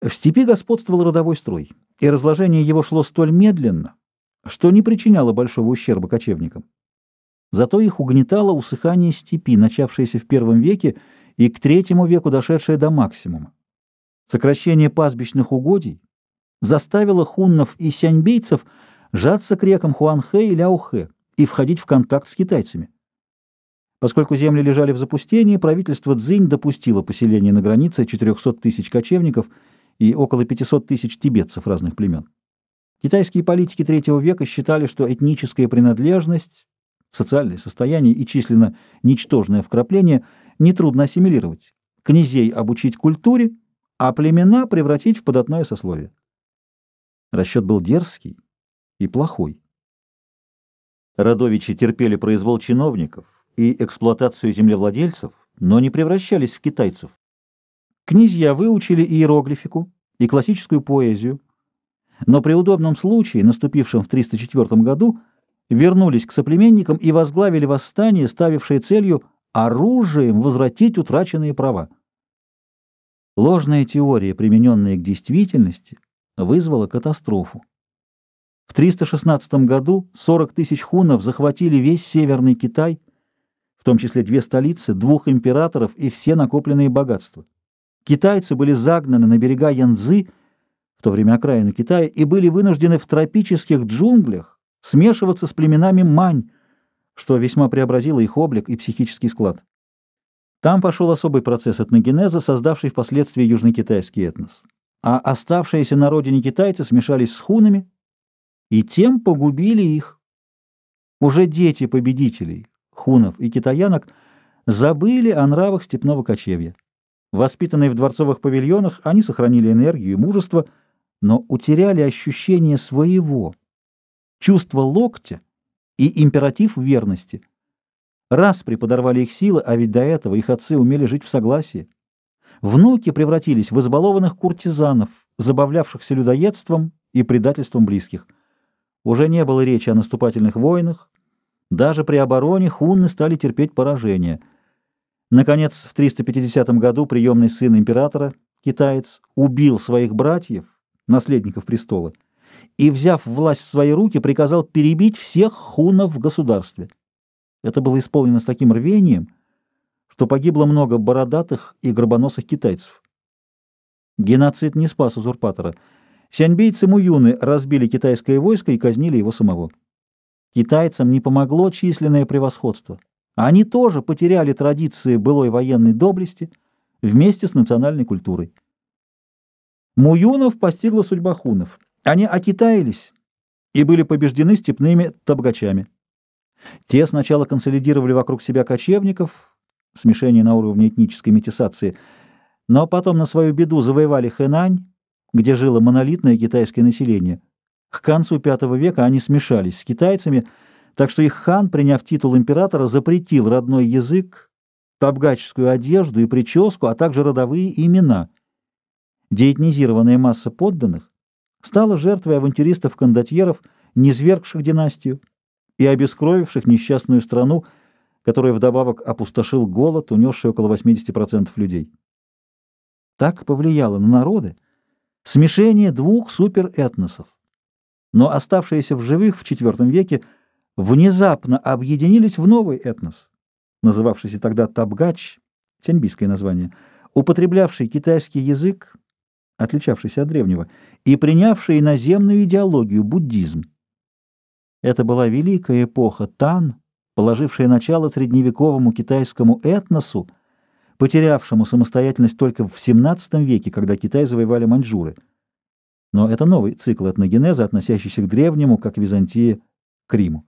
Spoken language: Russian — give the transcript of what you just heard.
В степи господствовал родовой строй, и разложение его шло столь медленно, что не причиняло большого ущерба кочевникам. Зато их угнетало усыхание степи, начавшееся в первом веке и к третьему веку дошедшее до максимума. Сокращение пастбищных угодий заставило хуннов и сяньбейцев жаться к рекам Хуанхэ и Ляохэ и входить в контакт с китайцами. Поскольку земли лежали в запустении, правительство Цзинь допустило поселение на границе 400 тысяч кочевников и около 500 тысяч тибетцев разных племен. Китайские политики третьего века считали, что этническая принадлежность, социальное состояние и численно ничтожное вкрапление нетрудно ассимилировать, князей обучить культуре, а племена превратить в податное сословие. Расчет был дерзкий и плохой. Родовичи терпели произвол чиновников и эксплуатацию землевладельцев, но не превращались в китайцев. Князья выучили иероглифику и классическую поэзию, но при удобном случае, наступившем в 304 году, вернулись к соплеменникам и возглавили восстание, ставившее целью оружием возвратить утраченные права. Ложная теория, примененная к действительности, вызвала катастрофу. В 316 году 40 тысяч хунов захватили весь Северный Китай, в том числе две столицы, двух императоров и все накопленные богатства. Китайцы были загнаны на берега Янцзы, в то время окраины Китая, и были вынуждены в тропических джунглях смешиваться с племенами Мань, что весьма преобразило их облик и психический склад. Там пошел особый процесс этногенеза, создавший впоследствии южнокитайский этнос. А оставшиеся на родине китайцы смешались с хунами и тем погубили их. Уже дети победителей, хунов и китаянок, забыли о нравах степного кочевья. Воспитанные в дворцовых павильонах, они сохранили энергию и мужество, но утеряли ощущение своего, чувство локтя и императив верности – Раз преподорвали их силы, а ведь до этого их отцы умели жить в согласии. Внуки превратились в избалованных куртизанов, забавлявшихся людоедством и предательством близких. Уже не было речи о наступательных войнах, даже при обороне хунны стали терпеть поражение. Наконец, в 350 году приемный сын императора, китаец, убил своих братьев, наследников престола, и, взяв власть в свои руки, приказал перебить всех хуннов в государстве. Это было исполнено с таким рвением, что погибло много бородатых и гробоносых китайцев. Геноцид не спас узурпатора. Сяньбийцы Муюны разбили китайское войско и казнили его самого. Китайцам не помогло численное превосходство. Они тоже потеряли традиции былой военной доблести вместе с национальной культурой. Муюнов постигла судьба хунов. Они окитаились и были побеждены степными табгачами. Те сначала консолидировали вокруг себя кочевников, смешение на уровне этнической метисации, но потом на свою беду завоевали Хэнань, где жило монолитное китайское население. К концу V века они смешались с китайцами, так что их хан, приняв титул императора, запретил родной язык, табгаческую одежду и прическу, а также родовые имена. Деэтнизированная масса подданных стала жертвой авантюристов-кондотьеров, низвергших династию, и обескровивших несчастную страну, которая вдобавок опустошил голод, унесший около 80% людей. Так повлияло на народы смешение двух суперэтносов. Но оставшиеся в живых в IV веке внезапно объединились в новый этнос, называвшийся тогда Табгач, сеньбийское название, употреблявший китайский язык, отличавшийся от древнего, и принявший иноземную идеологию, буддизм. Это была великая эпоха Тан, положившая начало средневековому китайскому этносу, потерявшему самостоятельность только в XVII веке, когда Китай завоевали маньчжуры. Но это новый цикл этногенеза, относящийся к древнему, как Византия, к Риму.